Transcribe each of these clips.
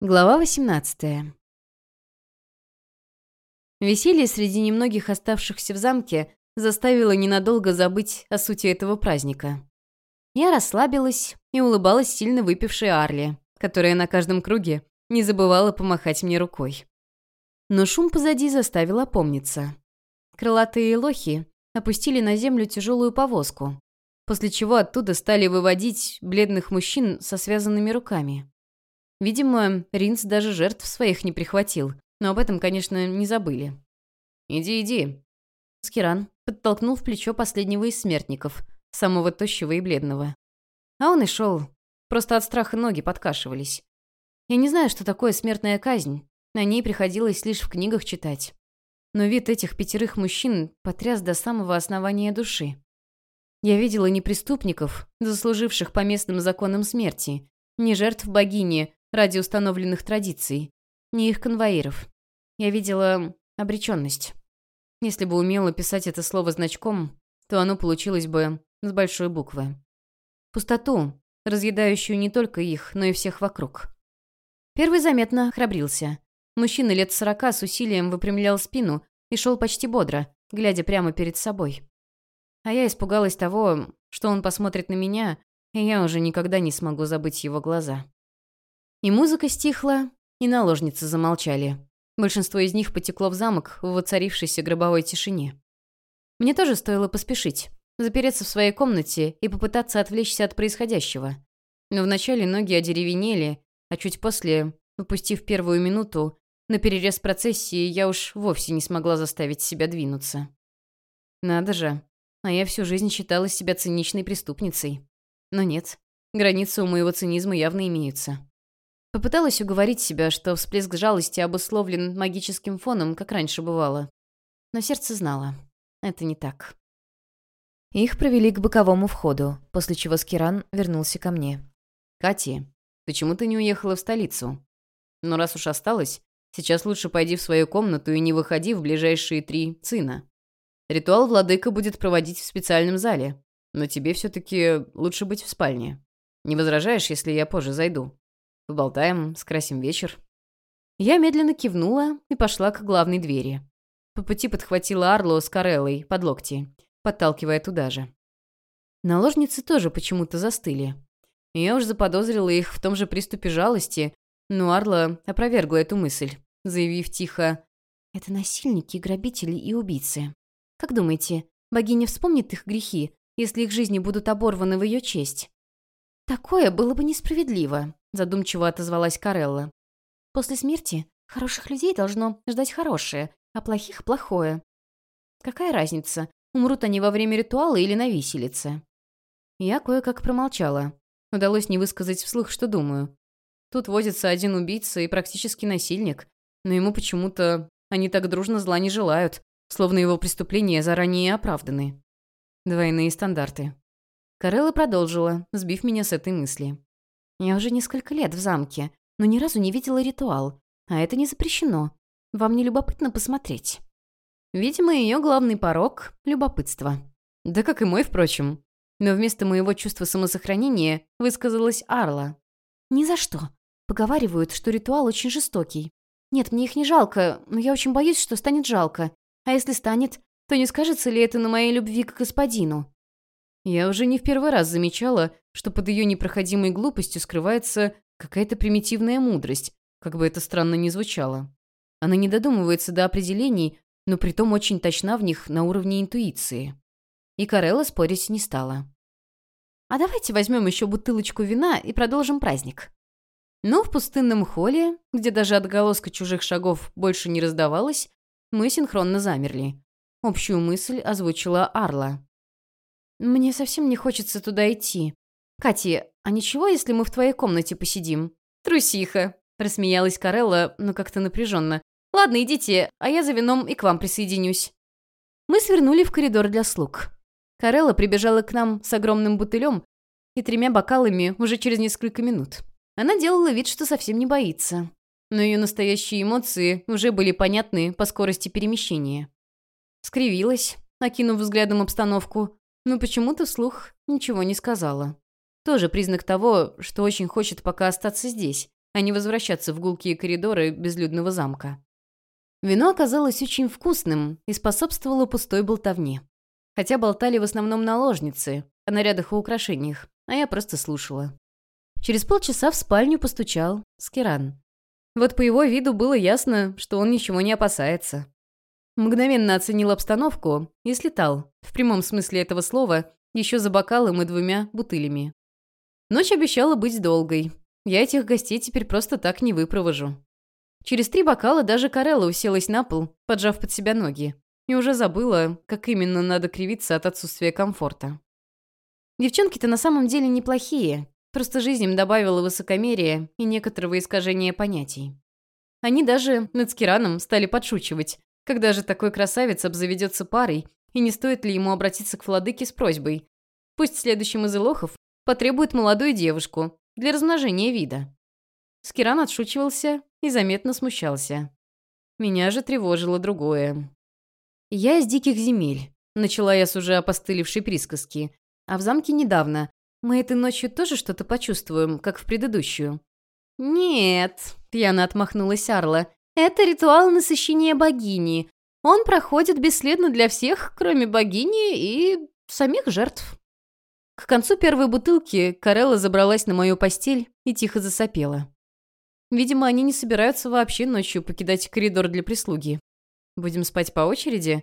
Глава 18 Веселье среди немногих оставшихся в замке заставило ненадолго забыть о сути этого праздника. Я расслабилась и улыбалась сильно выпившей Арли, которая на каждом круге не забывала помахать мне рукой. Но шум позади заставил опомниться. Крылатые лохи опустили на землю тяжелую повозку, после чего оттуда стали выводить бледных мужчин со связанными руками. Видимо, Ринс даже жертв своих не прихватил, но об этом, конечно, не забыли. «Иди, иди!» Скиран подтолкнул в плечо последнего из смертников, самого тощего и бледного. А он и шел. Просто от страха ноги подкашивались. Я не знаю, что такое смертная казнь. На ней приходилось лишь в книгах читать. Но вид этих пятерых мужчин потряс до самого основания души. Я видела не преступников, заслуживших по местным законам смерти, не жертв богини, ради установленных традиций, не их конвоиров. Я видела обреченность. Если бы умела писать это слово значком, то оно получилось бы с большой буквы. Пустоту, разъедающую не только их, но и всех вокруг. Первый заметно храбрился. Мужчина лет сорока с усилием выпрямлял спину и шел почти бодро, глядя прямо перед собой. А я испугалась того, что он посмотрит на меня, и я уже никогда не смогу забыть его глаза. И музыка стихла, и наложницы замолчали. Большинство из них потекло в замок в воцарившейся гробовой тишине. Мне тоже стоило поспешить, запереться в своей комнате и попытаться отвлечься от происходящего. Но вначале ноги одеревенели, а чуть после, упустив первую минуту, на перерез процессии я уж вовсе не смогла заставить себя двинуться. Надо же, а я всю жизнь считала себя циничной преступницей. Но нет, границы у моего цинизма явно имеются. Попыталась уговорить себя, что всплеск жалости обусловлен магическим фоном, как раньше бывало. Но сердце знало. Это не так. Их провели к боковому входу, после чего Скиран вернулся ко мне. «Кати, почему ты не уехала в столицу? Ну, раз уж осталась, сейчас лучше пойди в свою комнату и не выходи в ближайшие три цина. Ритуал владыка будет проводить в специальном зале, но тебе все-таки лучше быть в спальне. Не возражаешь, если я позже зайду?» Поболтаем, скрасим вечер». Я медленно кивнула и пошла к главной двери. По пути подхватила Арло с Кареллой под локти, подталкивая туда же. Наложницы тоже почему-то застыли. Я уж заподозрила их в том же приступе жалости, но Арла опровергла эту мысль, заявив тихо «Это насильники, грабители и убийцы. Как думаете, богиня вспомнит их грехи, если их жизни будут оборваны в ее честь?» «Такое было бы несправедливо», — задумчиво отозвалась Карелла. «После смерти хороших людей должно ждать хорошее, а плохих — плохое. Какая разница, умрут они во время ритуала или на виселице?» Я кое-как промолчала. Удалось не высказать вслух, что думаю. Тут возится один убийца и практически насильник, но ему почему-то они так дружно зла не желают, словно его преступления заранее оправданы. Двойные стандарты. Карелла продолжила, сбив меня с этой мысли. «Я уже несколько лет в замке, но ни разу не видела ритуал, а это не запрещено. Вам не любопытно посмотреть?» Видимо, ее главный порог — любопытство. Да как и мой, впрочем. Но вместо моего чувства самосохранения высказалась Арла. «Ни за что. Поговаривают, что ритуал очень жестокий. Нет, мне их не жалко, но я очень боюсь, что станет жалко. А если станет, то не скажется ли это на моей любви к господину? Я уже не в первый раз замечала, что под ее непроходимой глупостью скрывается какая-то примитивная мудрость, как бы это странно ни звучало. Она не додумывается до определений, но притом очень точна в них на уровне интуиции. И Карелла спорить не стала. «А давайте возьмем еще бутылочку вина и продолжим праздник». Но в пустынном холле, где даже отголоска чужих шагов больше не раздавалось, мы синхронно замерли. Общую мысль озвучила Арла. «Мне совсем не хочется туда идти. Кати, а ничего, если мы в твоей комнате посидим?» «Трусиха», — рассмеялась Карелла, но как-то напряженно. «Ладно, идите, а я за вином и к вам присоединюсь». Мы свернули в коридор для слуг. Карелла прибежала к нам с огромным бутылем и тремя бокалами уже через несколько минут. Она делала вид, что совсем не боится. Но ее настоящие эмоции уже были понятны по скорости перемещения. Скривилась, окинув взглядом обстановку, но почему-то вслух ничего не сказала. Тоже признак того, что очень хочет пока остаться здесь, а не возвращаться в гулкие коридоры безлюдного замка. Вино оказалось очень вкусным и способствовало пустой болтовне. Хотя болтали в основном наложницы, о нарядах и украшениях, а я просто слушала. Через полчаса в спальню постучал Скиран. Вот по его виду было ясно, что он ничего не опасается. Мгновенно оценил обстановку и слетал, в прямом смысле этого слова, еще за бокалом и двумя бутылями. Ночь обещала быть долгой. Я этих гостей теперь просто так не выпровожу. Через три бокала даже Карелла уселась на пол, поджав под себя ноги, и уже забыла, как именно надо кривиться от отсутствия комфорта. Девчонки-то на самом деле неплохие, просто жизнь им добавила высокомерия и некоторого искажения понятий. Они даже над Скираном стали подшучивать, когда же такой красавец обзаведется парой, и не стоит ли ему обратиться к владыке с просьбой. Пусть следующим из илохов потребует молодую девушку для размножения вида. Скиран отшучивался и заметно смущался. Меня же тревожило другое. «Я из диких земель», — начала я с уже опостылевшей присказки. «А в замке недавно. Мы этой ночью тоже что-то почувствуем, как в предыдущую». «Нет», — пьяно отмахнулась Арла. «Это ритуал насыщения богини. Он проходит бесследно для всех, кроме богини и самих жертв». К концу первой бутылки Карелла забралась на мою постель и тихо засопела. Видимо, они не собираются вообще ночью покидать коридор для прислуги. Будем спать по очереди?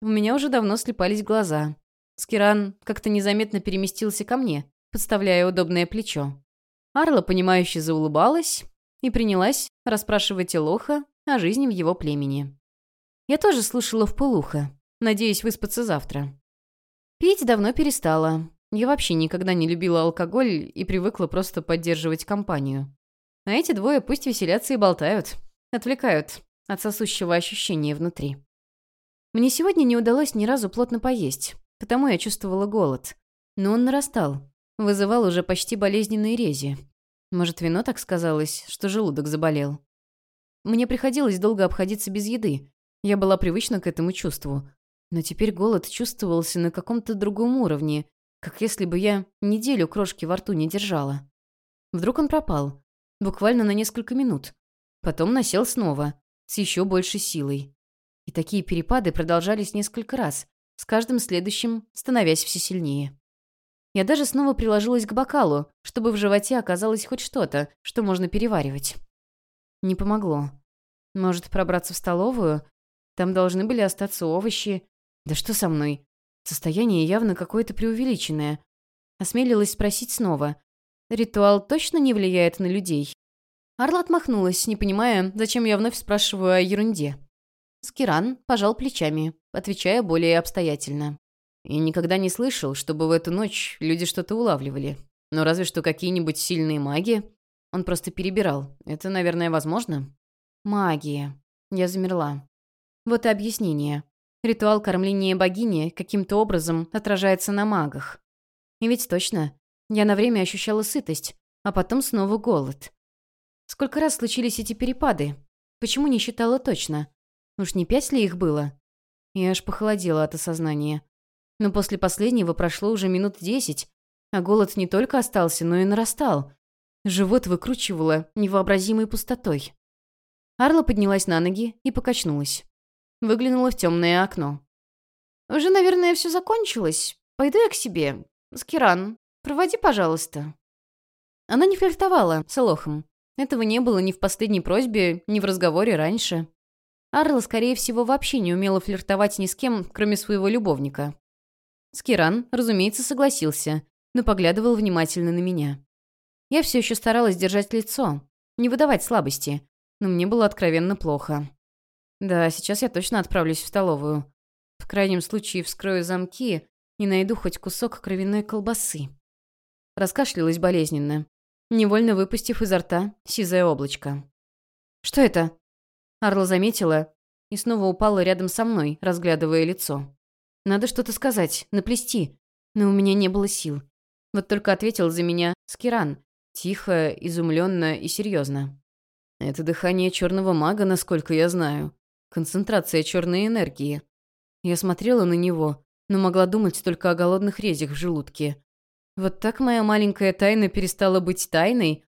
У меня уже давно слепались глаза. Скиран как-то незаметно переместился ко мне, подставляя удобное плечо. Арла, понимающе заулыбалась и принялась расспрашивать Элоха о жизни в его племени. Я тоже слушала в полухо, надеясь выспаться завтра. Пить давно перестала. Я вообще никогда не любила алкоголь и привыкла просто поддерживать компанию. А эти двое пусть веселятся и болтают. Отвлекают от сосущего ощущения внутри. Мне сегодня не удалось ни разу плотно поесть, потому я чувствовала голод. Но он нарастал, вызывал уже почти болезненные рези. Может, вино так сказалось, что желудок заболел. Мне приходилось долго обходиться без еды. Я была привычна к этому чувству. Но теперь голод чувствовался на каком-то другом уровне, как если бы я неделю крошки во рту не держала. Вдруг он пропал, Буквально на несколько минут. Потом насел снова, с еще большей силой. И такие перепады продолжались несколько раз, с каждым следующим становясь все сильнее. Я даже снова приложилась к бокалу, чтобы в животе оказалось хоть что-то, что можно переваривать. Не помогло. Может, пробраться в столовую? Там должны были остаться овощи. Да что со мной? Состояние явно какое-то преувеличенное. Осмелилась спросить снова. Ритуал точно не влияет на людей? Арла отмахнулась, не понимая, зачем я вновь спрашиваю о ерунде. Скиран пожал плечами, отвечая более обстоятельно. И никогда не слышал, чтобы в эту ночь люди что-то улавливали. Но разве что какие-нибудь сильные маги. Он просто перебирал. Это, наверное, возможно? Магия. Я замерла. Вот и объяснение. Ритуал кормления богини каким-то образом отражается на магах. И ведь точно, я на время ощущала сытость, а потом снова голод. Сколько раз случились эти перепады? Почему не считала точно? Уж не пять ли их было? Я аж похолодела от осознания. Но после последнего прошло уже минут десять, а голод не только остался, но и нарастал. Живот выкручивало невообразимой пустотой. Арла поднялась на ноги и покачнулась. Выглянула в темное окно. «Уже, наверное, все закончилось. Пойду я к себе. Скиран, Проводи, пожалуйста». Она не флиртовала с Элохом. Этого не было ни в последней просьбе, ни в разговоре раньше. Арла, скорее всего, вообще не умела флиртовать ни с кем, кроме своего любовника. Скиран, разумеется, согласился, но поглядывал внимательно на меня. Я все еще старалась держать лицо, не выдавать слабости, но мне было откровенно плохо. Да, сейчас я точно отправлюсь в столовую. В крайнем случае вскрою замки и найду хоть кусок кровяной колбасы. Раскашлялась болезненно, невольно выпустив изо рта сизое облачко. «Что это?» Арла заметила и снова упала рядом со мной, разглядывая лицо. «Надо что-то сказать, наплести». Но у меня не было сил. Вот только ответил за меня Скиран, тихо, изумленно и серьезно. «Это дыхание черного мага, насколько я знаю. Концентрация черной энергии». Я смотрела на него, но могла думать только о голодных резях в желудке. Вот так моя маленькая тайна перестала быть тайной?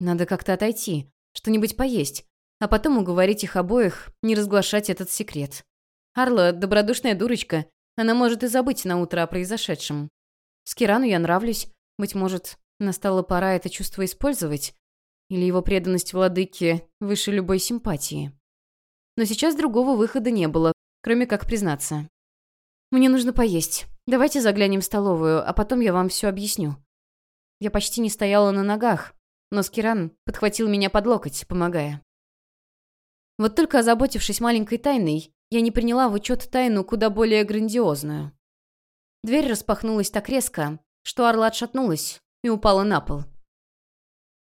Надо как-то отойти, что-нибудь поесть, а потом уговорить их обоих не разглашать этот секрет. Арла — добродушная дурочка, она может и забыть на утро о произошедшем. Скирану я нравлюсь, быть может, настала пора это чувство использовать? Или его преданность владыке выше любой симпатии? Но сейчас другого выхода не было, кроме как признаться. «Мне нужно поесть. Давайте заглянем в столовую, а потом я вам все объясню». Я почти не стояла на ногах, но Скиран подхватил меня под локоть, помогая. Вот только озаботившись маленькой тайной, я не приняла в учет тайну куда более грандиозную. Дверь распахнулась так резко, что Арла отшатнулась и упала на пол.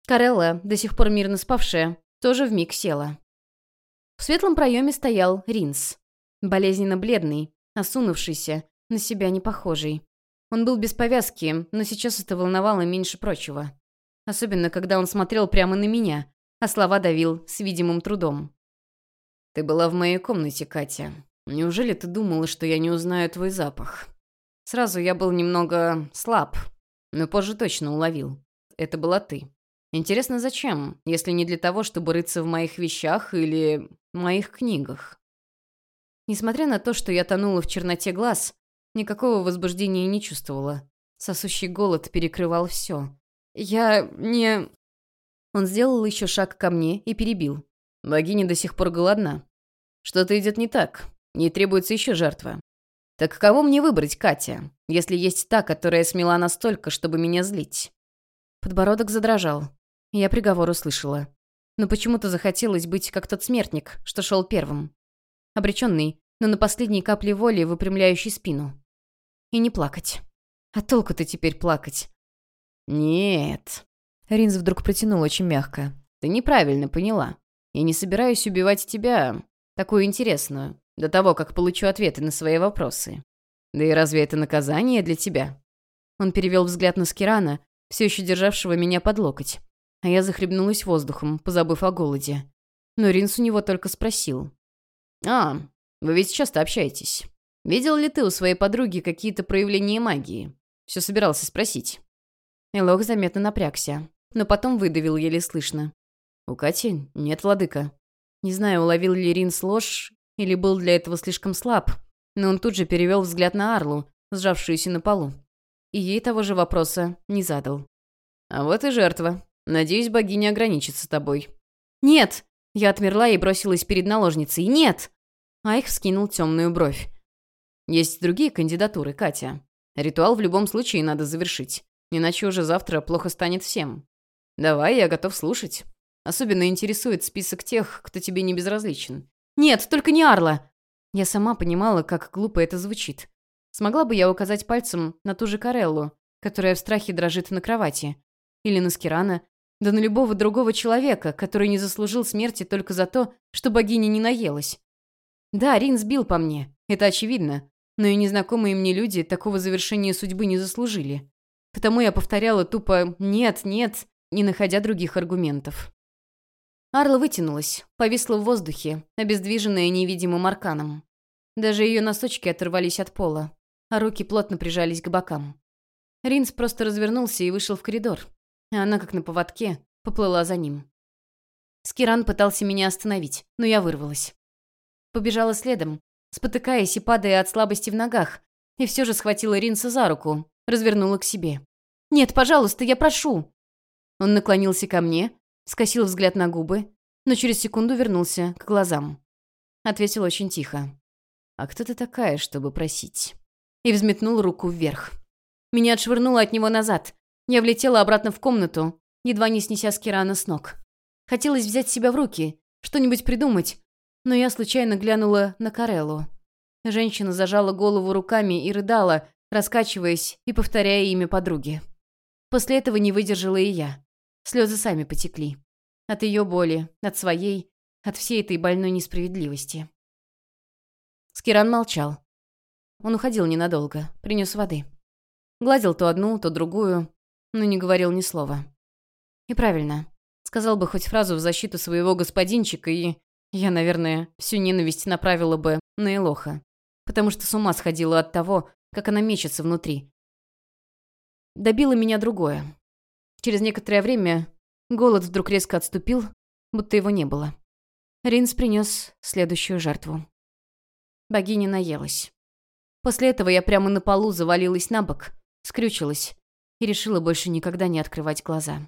Карелла, до сих пор мирно спавшая, тоже вмиг села. В светлом проеме стоял Ринс. Болезненно бледный, осунувшийся, на себя не похожий. Он был без повязки, но сейчас это волновало меньше прочего. Особенно, когда он смотрел прямо на меня, а слова давил с видимым трудом. «Ты была в моей комнате, Катя. Неужели ты думала, что я не узнаю твой запах?» Сразу я был немного слаб, но позже точно уловил. Это была ты. Интересно, зачем, если не для того, чтобы рыться в моих вещах или моих книгах? Несмотря на то, что я тонула в черноте глаз, никакого возбуждения не чувствовала. Сосущий голод перекрывал все. «Я не...» Он сделал еще шаг ко мне и перебил. «Богиня до сих пор голодна. Что-то идет не так. Ей требуется еще жертва. Так кого мне выбрать, Катя, если есть та, которая смела настолько, чтобы меня злить?» Подбородок задрожал. Я приговор услышала. Но почему-то захотелось быть как тот смертник, что шел первым. Обреченный, но на последней капле воли выпрямляющий спину. И не плакать. А толку-то теперь плакать? «Нет». Ринз вдруг протянул очень мягко. «Ты неправильно поняла. Я не собираюсь убивать тебя, такую интересную, до того, как получу ответы на свои вопросы. Да и разве это наказание для тебя?» Он перевел взгляд на Скирана, все еще державшего меня под локоть. А я захлебнулась воздухом, позабыв о голоде. Но Ринс у него только спросил. «А, вы ведь часто общаетесь. Видел ли ты у своей подруги какие-то проявления магии? Все собирался спросить». Элок заметно напрягся, но потом выдавил еле слышно. «У Кати нет владыка». Не знаю, уловил ли Ринс ложь или был для этого слишком слаб, но он тут же перевел взгляд на Арлу, сжавшуюся на полу. И ей того же вопроса не задал. «А вот и жертва. Надеюсь, богиня ограничится тобой». «Нет!» Я отмерла и бросилась перед наложницей. «Нет!» Айх вскинул темную бровь. «Есть другие кандидатуры, Катя. Ритуал в любом случае надо завершить, иначе уже завтра плохо станет всем. Давай, я готов слушать. Особенно интересует список тех, кто тебе не безразличен. «Нет, только не Арла!» Я сама понимала, как глупо это звучит. Смогла бы я указать пальцем на ту же Кареллу, которая в страхе дрожит на кровати. Или на Скирана, да на любого другого человека, который не заслужил смерти только за то, что богиня не наелась. Да, Рин сбил по мне, это очевидно, но и незнакомые мне люди такого завершения судьбы не заслужили. Потому я повторяла тупо «нет, нет», не находя других аргументов. Арла вытянулась, повисла в воздухе, обездвиженная невидимым арканом. Даже ее носочки оторвались от пола, а руки плотно прижались к бокам. Ринс просто развернулся и вышел в коридор, а она, как на поводке, поплыла за ним. Скиран пытался меня остановить, но я вырвалась. Побежала следом, спотыкаясь и падая от слабости в ногах, и все же схватила Ринса за руку, развернула к себе. «Нет, пожалуйста, я прошу!» Он наклонился ко мне, скосил взгляд на губы, но через секунду вернулся к глазам. Ответил очень тихо. «А кто ты такая, чтобы просить?» И взметнул руку вверх. Меня отшвырнуло от него назад. Я влетела обратно в комнату, едва не снеся Скирана с ног. Хотелось взять себя в руки, что-нибудь придумать, но я случайно глянула на Кареллу. Женщина зажала голову руками и рыдала, раскачиваясь и повторяя имя подруги. После этого не выдержала и я. Слезы сами потекли. От ее боли, от своей, от всей этой больной несправедливости. Скиран молчал. Он уходил ненадолго, принес воды. Гладил то одну, то другую, но не говорил ни слова. И правильно. Сказал бы хоть фразу в защиту своего господинчика, и я, наверное, всю ненависть направила бы на Элоха. Потому что с ума сходила от того, как она мечется внутри. Добило меня другое. Через некоторое время Голод вдруг резко отступил, будто его не было. Ринс принес следующую жертву. Богиня наелась. После этого я прямо на полу завалилась на бок, скрючилась и решила больше никогда не открывать глаза.